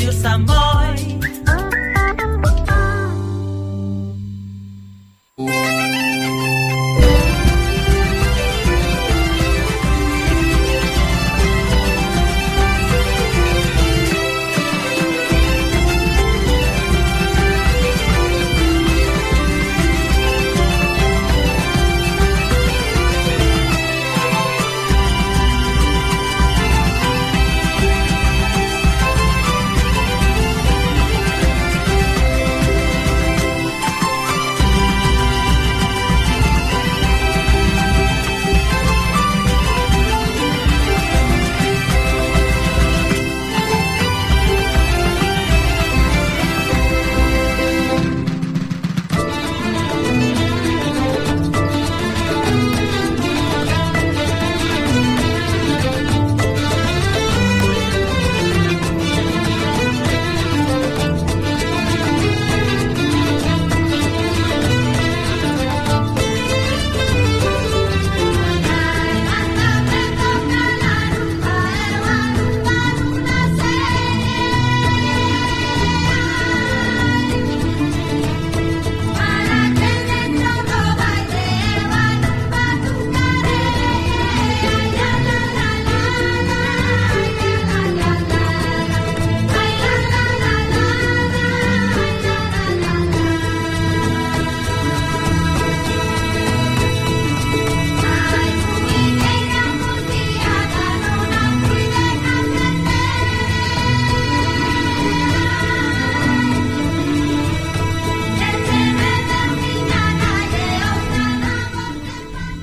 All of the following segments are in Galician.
you some more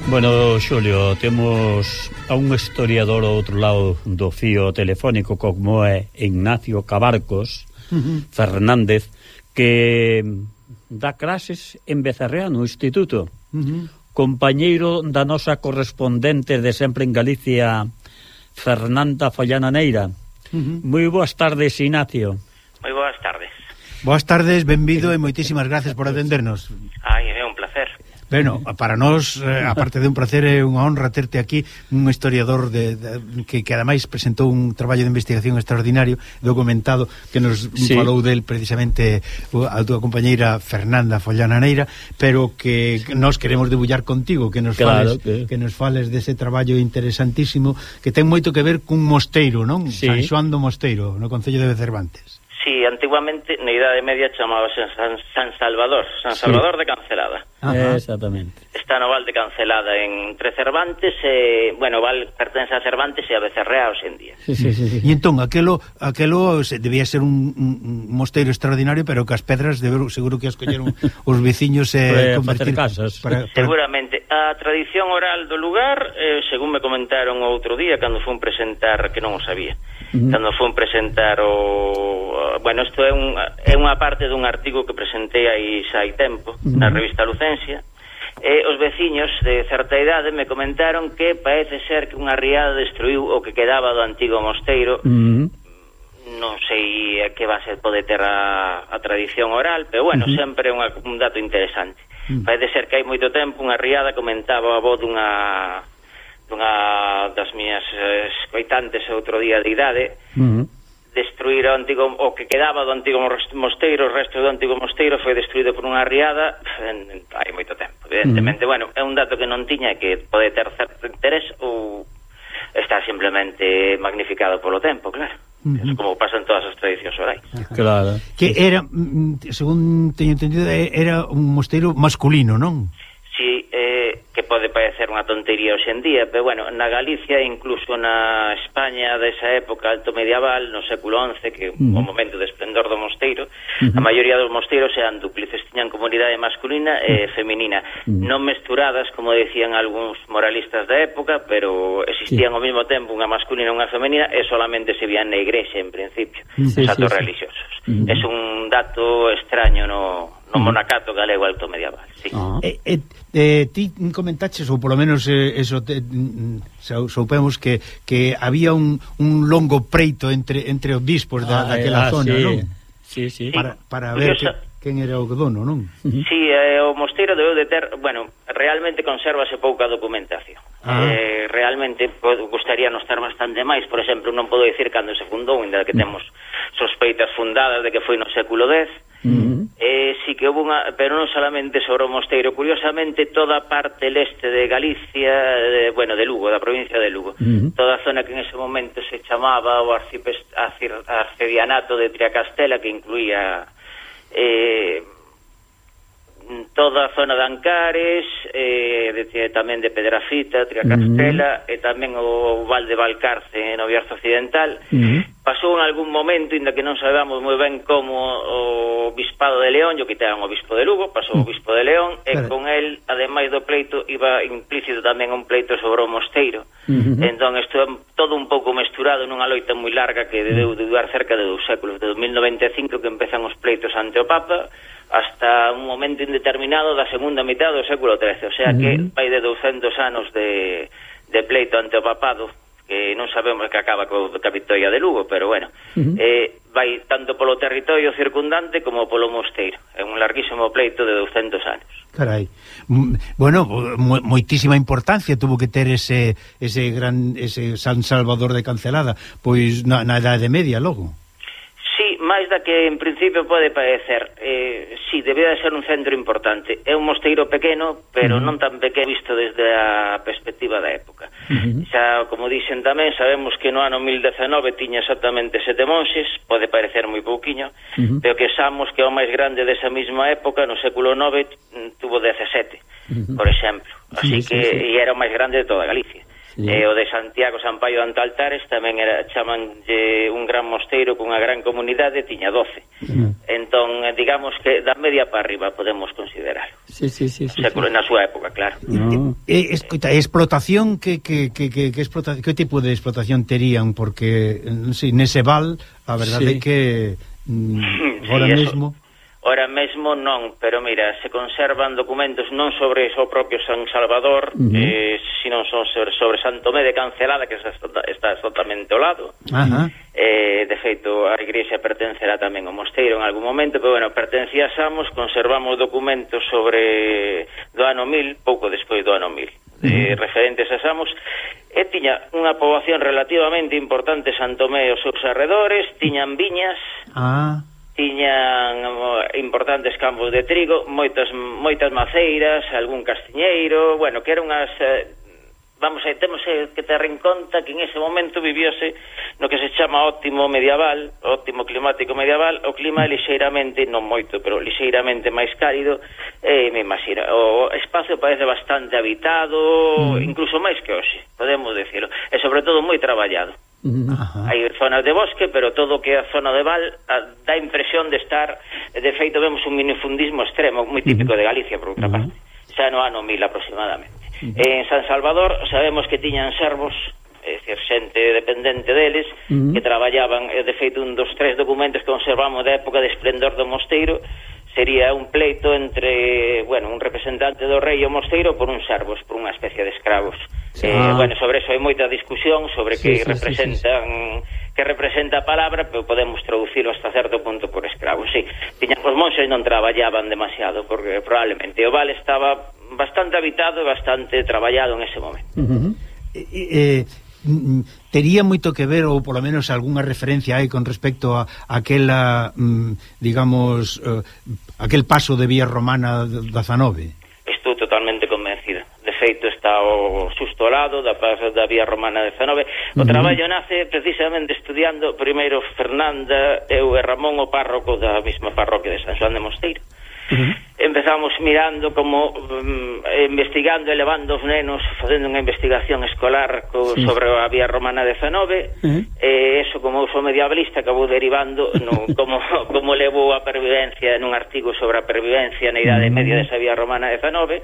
Bueno, Xulio, temos a un historiador ao outro lado do fío telefónico como é Ignacio Cabarcos uh -huh. Fernández que dá clases en Becerrea no Instituto uh -huh. compañeiro da nosa correspondente de sempre en Galicia Fernanda Follana Neira uh -huh. Moi boas tardes, Ignacio Moi boas tardes Boas tardes, benvido e moitísimas gracias por atendernos. A Bueno, para nós, eh, aparte de un placer, é unha honra terte aquí un historiador de, de, que, que ademais presentou un traballo de investigación extraordinario, documentado, que nos sí. falou del precisamente a túa compañeira Fernanda Follana Neira, pero que nós queremos debullar contigo, que nos claro, fales, que... que nos fales dese traballo interesantísimo que ten moito que ver cun mosteiro, non? Sí. San Xoán do Mosteiro, no Concello de Cervantes Sí, antiguamente na Idade Media chamábase San, San Salvador, San Salvador sí. de Cancelada. Ajá. Exactamente. Está no Valde cancelada entre Cervantes e, bueno, Val pertence a Cervantes e a Becerrea hoxendía. Sí, sí, sí, sí. E entón, aquelo, aquelo debía ser un, un mosteiro extraordinario, pero que as pedras de, seguro que as colleron os veciños e eh, convertir... casas. Para, para... Seguramente. A tradición oral do lugar, eh, según me comentaron outro día, cando fun presentar, que non o sabía, uh -huh. cando fun presentar o... Bueno, isto é, un, é unha parte dun artigo que presentei aí xa hai tempo, uh -huh. na revista Lucen, Valencia, e os veciños de certa idade me comentaron que parece ser que unha riada destruiu o que quedaba do antigo mosteiro mm -hmm. non sei a que base pode ter a, a tradición oral pero bueno, mm -hmm. sempre unha, un dato interesante mm -hmm. parece ser que hai moito tempo unha riada comentaba a voz dunha dunha das miñas eh, escoitantes outro día de idade mm -hmm destruir o antigo o que quedaba do antigo mosteiro, o resto do antigo mosteiro foi destruído por unha riada en, en, hai moito tempo, evidentemente. Mm. Bueno, é un dato que non tiña que pode ter certo interés ou está simplemente magnificado polo tempo, claro. Mm-hmm. Uh -huh. Como pasa en todas as tradicións orais. Claro. Que era, mm, según teño entendido, era un mosteiro masculino, non? Sí, que pode parecer unha tontería hoxe en día, pero bueno, na Galicia e incluso na España desa época alto medieval, no século XI, que uh -huh. o momento de esplendor do mosteiro, uh -huh. a maioría dos mosteiros eran duplices, tiñan comunidade masculina e feminina, uh -huh. non mesturadas, como decían algúns moralistas da época, pero existían sí. ao mesmo tempo unha masculina e unha femenina, e solamente se vían na igrexa, en principio, sí, os actos sí, religiosos. Uh -huh. Es un dato extraño no no monacato galego alto medieval, sí. Ah. Eh, eh, eh, ti comentaches, ou polo menos eh, eso te, mm, sou, soupemos que, que había un, un longo preito entre entre os bispos da, ah, daquela eh, ah, zona, sí. non? Sí, sí. Para, para ver que, quen era o dono, non? Sí, eh, o mosteiro debeu de ter, bueno, realmente consérvase pouca documentación. Ah. Eh, realmente gustaría non estar bastante máis Por exemplo, non podo dicir cando se fundou Ainda que mm. temos sospeitas fundadas De que foi no século X uh -huh. eh, sí que houve unha, Pero non solamente sobre o mosteiro Curiosamente, toda a parte leste de Galicia de, Bueno, de Lugo, da provincia de Lugo uh -huh. Toda a zona que en ese momento se chamaba O arcipes, arcedianato de Triacastela Que incluía eh, toda a zona de Ancares, eh, de, tamén de Pedrafita, Triacastela, uh -huh. e tamén o Val de Valcarce, no Bierzo Occidental. Uh -huh. Pasou en algún momento, inda que non sabemos moi ben como o Bispado de León, yo quitaron o Bispo de Lugo, pasou uh -huh. o Bispo de León, e claro. con el, ademais do pleito, iba implícito tamén un pleito sobre o Mosteiro. Uh -huh. Entón, isto é todo un pouco mesturado nunha loita moi larga que deu de durar cerca de dous séculos, de 1095 que empezan os pleitos ante o Papa, hasta un momento indeterminado da segunda mitad do século XIII, o sea que vai de 200 anos de, de pleito ante o papado, que non sabemos que acaba co, ca victoria de Lugo, pero bueno, uh -huh. eh, vai tanto polo territorio circundante como polo mosteiro, é un larguísimo pleito de 200 anos. Carai, bueno, moitísima importancia tuvo que ter ese, ese gran ese San Salvador de Cancelada, pois na, na Edade Media logo máis da que en principio pode parecer. Eh, si, sí, debe de ser un centro importante. É un mosteiro pequeno, pero uh -huh. non tan pequeno visto desde a perspectiva da época. Uh -huh. Xa, como dixen tamén, sabemos que no ano 1019 tiña exactamente sete monxes, pode parecer moi pouquiño, uh -huh. pero que xamos que o máis grande desa mesma época, no século IX, mm, tuvo 17, uh -huh. por exemplo. Así sí, sí, que e era o máis grande de toda Galicia. Sí. E o de Santiago Sampaio de Antaltares tamén era chamanlle un gran mosteiro cunha gran comunidade, tiña 12. Sí. Mm. Entón, eh, digamos que da media para arriba podemos considerar. Sí, sí, sí, sí, o sí. na súa época, claro. No. E, escoita, explotación que que, que, que, que explotación, que tipo de explotación terían porque eh, si nese val, a verdade sí. é que mm, sí, agora sí, mesmo Ora mesmo non, pero mira, se conservan documentos non sobre o propio San Salvador, uh -huh. eh, sino son sobre, sobre Santo Tomé de Cancelada, que está, está exactamente ao lado. Uh -huh. eh, de feito, a igrexa pertencerá tamén ao mosteiro en algún momento, pero bueno, pertencía a Samos, conservamos documentos sobre do ano 1000, pouco despois do ano 1000 eh, referentes a Samos, e tiña unha poboación relativamente importante Santo Tomé e os seus arredores, tiñan viñas, ah tiñan eh, importantes campos de trigo, moitas moitas maceiras, algún castiñeiro, bueno, que eran unhas eh, vamos, eh, temos que ter en conta que en ese momento viviose no que se chama óptimo medieval, óptimo climático medieval, o clima é lixeiramente, non moito, pero lixeiramente máis cálido, e me imagino, o espacio parece bastante habitado, mm. incluso máis que hoxe, podemos decirlo, e sobre todo moi traballado. Ajá. Hai zonas de bosque, pero todo que é a zona de val a, dá impresión de estar, de feito vemos un minifundismo extremo, moi típico uh -huh. de Galicia por outra parte, xa no ano 1000 aproximadamente. Uh -huh. En San Salvador sabemos que tiñan servos, é dicir, xente dependente deles, uh -huh. que traballaban, eh, de feito un dos tres documentos que conservamos da época de esplendor do mosteiro, sería un pleito entre, bueno, un representante do rei e o mosteiro por uns servos, por unha especie de escravos. Sí, Eh, ah. bueno, sobre eso hai moita discusión sobre sí, que sí, representan sí, sí, sí. que representa a palabra, pero podemos traducilo hasta certo punto por escravos. Sí, tiñan os monxes non traballaban demasiado porque probablemente o val estaba bastante habitado e bastante traballado en ese momento. Uh -huh. eh, eh, tería moito que ver ou polo menos algunha referencia hai con respecto a aquela mm, digamos eh, aquel paso de vía romana da 19. Estou totalmente convencida. De feito está o susto lado da da vía romana 19. O uh -huh. traballo nace precisamente estudiando primeiro Fernanda eu e Ramón o párroco da mesma parroquia de San Xoán de Mosteiro. Uh -huh empezamos mirando como um, investigando e levando os nenos facendo unha investigación escolar co, sí. sobre a vía romana 19 uh -huh. e eso como uso medievalista acabou derivando no, como, como levou a pervivencia en un artigo sobre a pervivencia na idade mm. media desa vía romana 19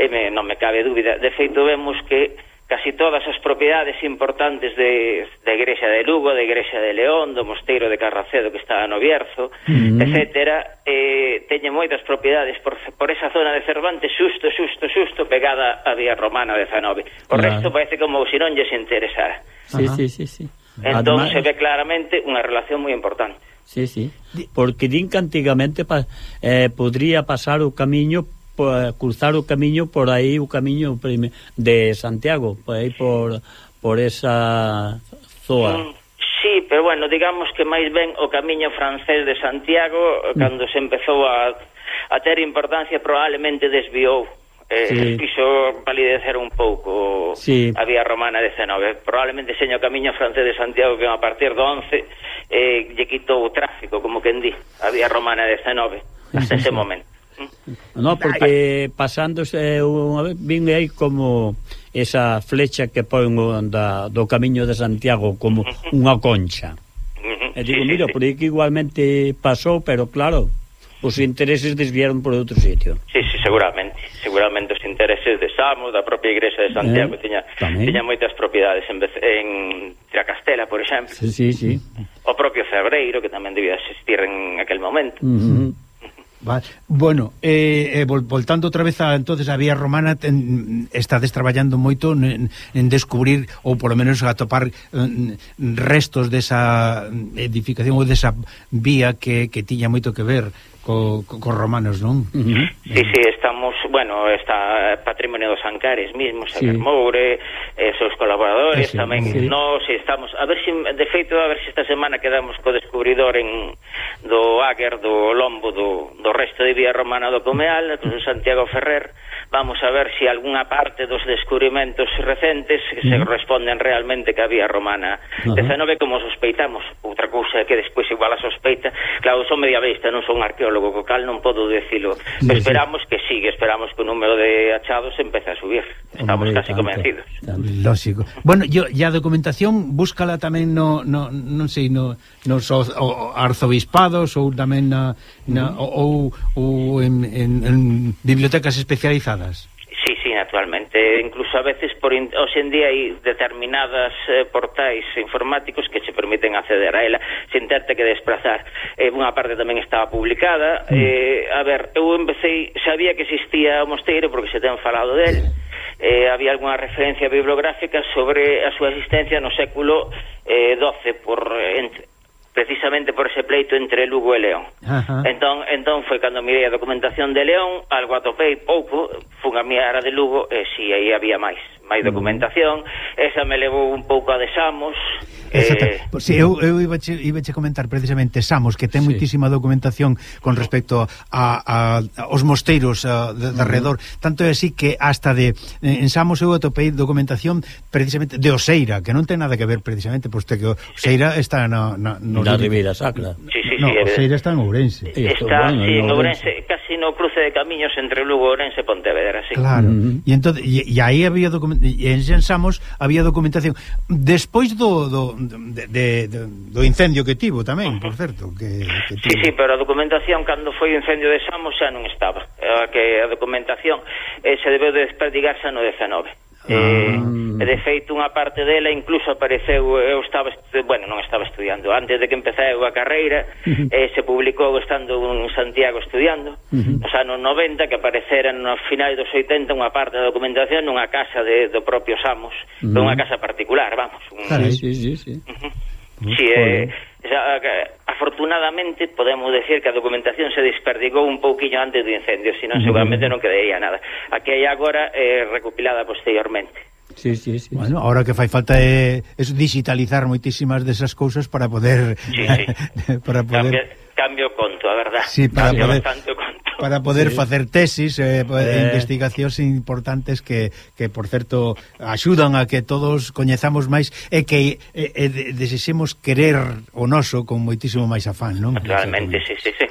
e me, non me cabe dúbida de feito vemos que casi todas as propiedades importantes de, de Igrexa de Lugo, de Igrexa de León, do Mosteiro de Carracedo que está no Bierzo, mm -hmm. etcétera, eh, teñen moitas propiedades por, por esa zona de Cervantes, xusto, xusto, xusto, pegada á Vía Romana 19. O claro. resto parece como se non lles interesara. Sí, sí, sí, sí. Entón Además... se ve claramente unha relación moi importante. Sí, sí, porque din que antigamente pa, eh, podría pasar o camiño por, cruzar o camiño por aí o camiño de Santiago, por aí por, por esa zoa. Mm. Sí, pero bueno, digamos que máis ben o camiño francés de Santiago eh, mm. cando se empezou a, a ter importancia probablemente desviou eh, sí. quiso validecer un pouco sí. a vía romana 19 probablemente seño o camiño francés de Santiago que a partir do 11 eh, lle quitou o tráfico, como quen di a vía romana 19 hasta ese momento No, porque pasándose unha vez vin aí como esa flecha que pon da, do camiño de Santiago como unha concha. E digo, mira, por aí que igualmente pasou, pero claro, os intereses desviaron por outro sitio. Sí, sí, seguramente. Seguramente os intereses de Samos, da propia igrexa de Santiago, eh, tiña, tiña moitas propiedades en, en Tracastela, por exemplo. Sí, sí, sí. O propio Febreiro, que tamén debía existir en aquel momento. Uh -huh. Vale. Bueno, eh, eh, voltando outra vez a entonces a vía romana ten, estades traballando moito en, en descubrir ou polo menos a topar restos desa edificación ou desa vía que, que tiña moito que ver co, co, co romanos, non? Uh eh. -huh. Sí, sí, estamos, bueno, está Patrimonio dos Ancares mismo, Xavier sí. Moure, eh, seus colaboradores sí, tamén, sí. nós estamos, a ver se, si, de feito, a ver se si esta semana quedamos co descubridor en do Águer, do Lombo, do, do resto de Vía Romana do Comeal, do Santiago Ferrer, vamos a ver se si algunha parte dos descubrimentos recentes se uh -huh. realmente que Vía Romana uh -huh. 19 como sospeitamos, outra cousa que despois igual a sospeita, claro, son mediavista, non son arqueólogo monólogo vocal non podo decilo. sí, esperamos que sigue, esperamos que o número de achados empece a subir. Estamos Hombre, casi tanto, convencidos. Tanto. Lógico. Bueno, yo, ya a documentación búscala tamén no, no non sei, no, nos o, o arzobispados ou tamén na, na mm. ou, ou en, en, en bibliotecas especializadas. Sí, sí, naturalmente eh, incluso a veces por in, hoxe en día hai determinadas eh, portais informáticos que se permiten acceder a ela sin terte que desplazar eh, unha parte tamén estaba publicada. Mm. Eh, a ver, eu empecé sabía que existía o mosteiro porque se ten falado del. Eh, había algunha referencia bibliográfica sobre a súa existencia no século eh, 12 por eh, entre precisamente por ese pleito entre Lugo e León. Ajá. Entón, entón foi cando mirei a documentación de León, algo atopei pouco, fun a mirar a de Lugo e si aí había máis máis mm. documentación, esa me levou un pouco a de Samos. Eh... Sí, eu, eu iba, che, iba che comentar precisamente Samos, que ten sí. moitísima documentación con respecto a, a, os mosteiros a, de, de mm. uh -huh. tanto é así que hasta de en Samos eu atopei documentación precisamente de Oseira, que non ten nada que ver precisamente, posto que Oseira está na, na, no na Ribeira Sacra. Sí, sí, no, sí, Oseira está en Ourense. Está, bueno, sí, en Ourense, Ourense, casi no cruce de camiños entre Lugo, Ourense e Pontevedra, sí. Claro, uh -huh. e, entón, e, e aí había documentación e ensensamos había documentación despois do do, de, de, de, do incendio que tivo tamén, uh -huh. por certo, que, que tivo. Sí, sí, pero a documentación cando foi o incendio de Samos xa non estaba. A que a documentación eh, se debeu de desperdigarse no 19. Eh, ah. de feito unha parte dela incluso apareceu eu estaba bueno, non estaba estudiando, antes de que empecé a carreira, uh -huh. eh, se publicou estando en Santiago estudiando, uh -huh. nos anos 90 que apareceran nos finais dos 80 unha parte da documentación nunha casa de do propio Samos, uh -huh. unha casa particular, vamos. Un... Claro, sí, sí, sí. Uh -huh. Si, eh, xa, afortunadamente podemos decir que a documentación se desperdigou un pouquiño antes do incendio, senón seguramente non quedaría nada. Aquí hai agora é eh, recopilada posteriormente. Sí, sí, sí. Bueno, ahora que fai falta é, é digitalizar moitísimas desas cousas para poder sí, sí. para poder Cambio, cambio conto, a verdad. Sí, para cambio poder, bastante para poder sí. facer tesis eh, eh, eh. investigacións importantes que, que por certo axudan a que todos coñezamos máis e que e, e, desexemos querer o noso con moitísimo máis afán, non? Naturalmente, sí, sí, sí.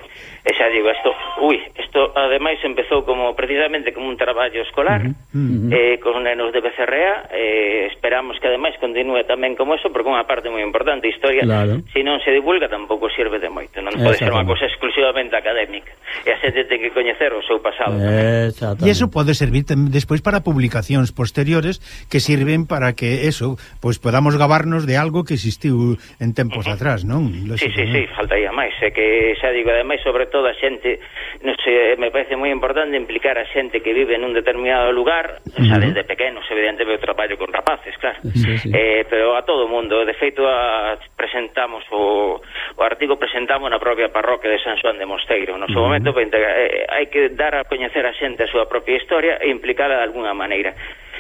E xa digo, isto, ui, isto ademais empezou como precisamente como un traballo escolar uh -huh, uh -huh. Eh, con nenos de BCRA eh, esperamos que ademais continúe tamén como eso, porque unha parte moi importante, historia, claro. se si non se divulga tampouco sirve de moito, non pode ser unha cousa exclusivamente académica. E a xente ten que coñecer o seu pasado. E iso pode servir despois para publicacións posteriores que sirven para que eso, pois podamos gabarnos de algo que existiu en tempos uh -huh. atrás, non? Lógico, sí, sí, non? sí, faltaría máis, é que xa digo, ademais sobre todo a xente, non sei, me parece moi importante implicar a xente que vive nun determinado lugar, uh -huh. xa desde pequenos, evidentemente, eu traballo con rapaces, claro. Sí, sí. Eh, pero a todo o mundo, de feito a, presentamos o, o artigo presentamos na propia parroquia de San Xoán de Mosteiro, no seu uh -huh. momento para integrar eh, eh, hai que dar a coñecer a xente a súa propia historia e implicala de alguna maneira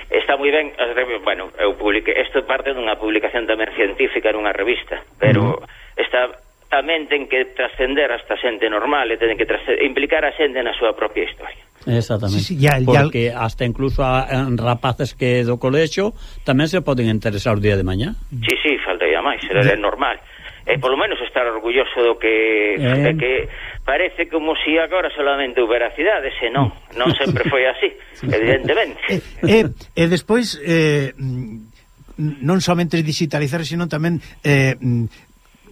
está moi ben, bueno, eu publique, isto parte dunha publicación tamén científica nunha revista, pero uh -huh. está tamén ten que trascender hasta xente normal e ten que implicar a xente na súa propia historia. Exactamente. Sí, sí, ya, Porque ya... hasta incluso a, a rapaces que do colexo tamén se poden interesar o día de mañá. Sí, sí, faltaría máis, é normal. E polo menos estar orgulloso do que, eh... de que parece como se si agora solamente houbera cidades, e non, non sempre foi así, evidentemente. E, e despois... Eh, mm, non somente digitalizar, sino tamén eh, mm,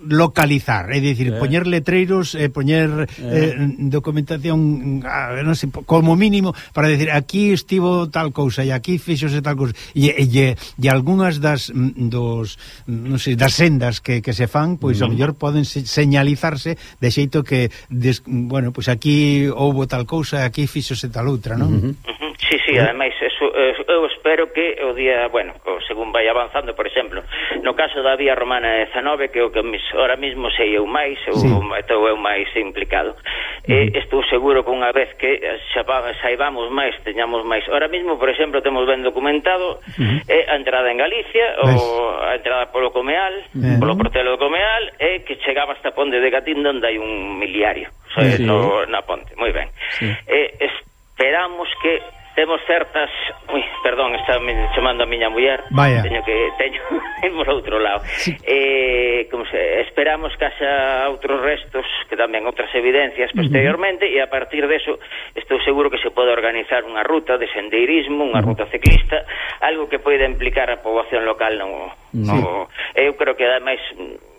localizar, é dicir, eh. poñer letreiros, eh, poñer eh. Eh, documentación, ah, non sei, como mínimo, para decir, aquí estivo tal cousa e aquí fixose tal cousa. E, e, e, e algunhas das, mm, dos, mm, non sei, das sendas que, que se fan, pois mm. ao mellor poden se, señalizarse de xeito que, des, bueno, pois aquí houbo tal cousa, aquí fixose tal outra, non? Mm -hmm. Sí, sí, ademais, eso, eh, eu espero que o día, bueno, según vai avanzando, por exemplo, no caso da vía romana 19, que o que mis, ahora mismo sei eu máis, eu, sí. estou eu máis implicado, eh, estou seguro que unha vez que xa saibamos máis, teñamos máis. Ahora mismo, por exemplo, temos ben documentado mm. eh, a entrada en Galicia, ¿ves? o a entrada polo Comeal, mm. polo Portelo do Comeal, e eh, que chegaba hasta Ponte de Gatín, onde hai un miliario, o sea, sí. no, na Ponte, moi ben. Sí. Eh, esperamos que temos certas, ui, perdón, está me chamando a miña muller. Vaya. Teño que teño por outro lado. Sí. Eh, como se esperamos que haxa outros restos, que tamén outras evidencias posteriormente uh -huh. e a partir deso estou seguro que se pode organizar unha ruta de sendeirismo, unha uh -huh. ruta ciclista, algo que poida implicar a poboación local no, no sí. Eu creo que ademais mm,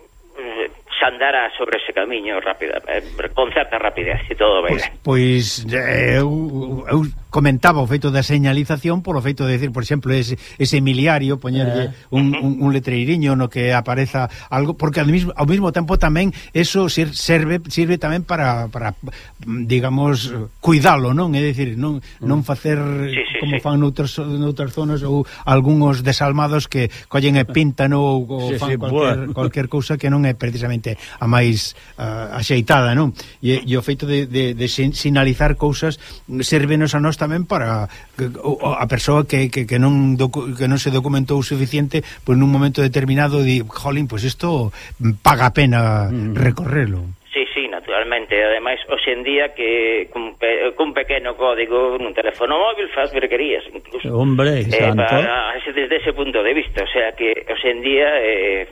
xandara sobre ese camiño rápida, eh, con certa rapidez e todo ben. Pois, pois eh, eu, eu comentaba o feito da señalización polo feito de decir, por exemplo, ese, ese miliario poñerlle eh. un, un, un letreiriño no que apareza algo, porque ao mesmo, ao mesmo tempo tamén eso serve sirve tamén para, para digamos, cuidalo, non? É dicir, non, non mm. facer sí, sí, como sí. fan noutras, noutras zonas ou algúns desalmados que collen e pintan ou, ou sí, fan sí, cualquier, bueno. cualquier cousa que non é precisamente probablemente a máis uh, axeitada, non? E, e o feito de, de, de sinalizar cousas servenos a nós tamén para que, o, a persoa que, que, que, non docu, que non se documentou o suficiente pois nun momento determinado di, jolín, pois isto paga pena mm. sí, naturalmente. Ademais, hoxe en día que cun, pe, cun pequeno código nun teléfono móvil faz berquerías, incluso. Hombre, eh, santo. Para, desde ese punto de vista, o sea que hoxe en día eh,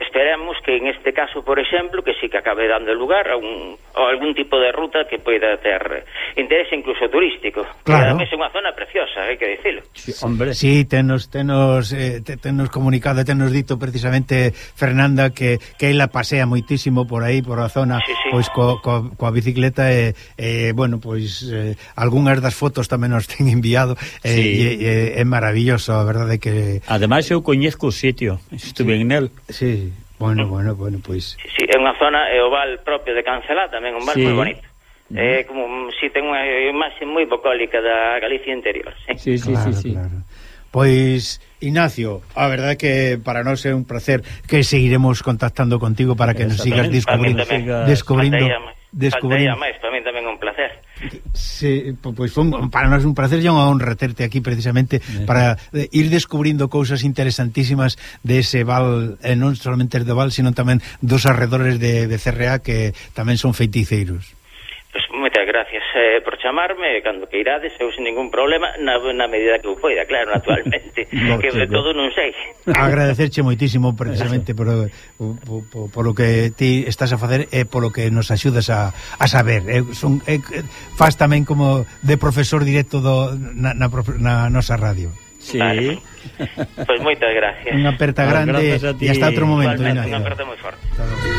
Esperemos que en este caso, por exemplo, que sí que acabe dando lugar a, un, a algún tipo de ruta que poida ter interés incluso turístico. Claro. Que é unha zona preciosa, hai que dicilo. Sí, hombre, sí, tenos, tenos, eh, tenos comunicado, tenos dito precisamente Fernanda que, que ela pasea moitísimo por aí, por a zona, sí, sí. pois co, co, coa bicicleta e, eh, eh, bueno, pois eh, algunhas das fotos tamén nos ten enviado eh, sí. e, e, é maravilloso, a verdade que... Ademais eu coñezco o sitio, estuve sí. en el. Sí, Bueno, bueno, bueno, pois... Si, sí, é unha zona, é o val propio de Cancelá, tamén un val sí. moi bonito. Mm. É como si ten unha imaxe moi bocólica da Galicia interior. Sí, sí, sí, claro, sí, sí. Claro. Pois, Ignacio, a verdade que para nós é un placer que seguiremos contactando contigo para que nos sigas descubrindo, descubrindo descubrir... Máis, para mí tamén un placer. Sí, pois pues, para nós un placer e unha honra terte aquí precisamente eh. para eh, ir descubrindo cousas interesantísimas de ese val, e non solamente do val, sino tamén dos arredores de, de CRA que tamén son feiticeiros gracias eh, por chamarme cando que irades, eu sin ningún problema na, na medida que eu poida, claro, naturalmente que de todo non sei agradecerche moitísimo precisamente por, por, por, por lo que ti estás a facer e polo que nos axudas a, a saber eh, son, eh, faz tamén como de profesor directo do, na, na, na nosa radio Sí. Vale. Pois pues moitas gracias. Unha aperta grande e hasta outro momento. Unha aperta moi forte. Claro.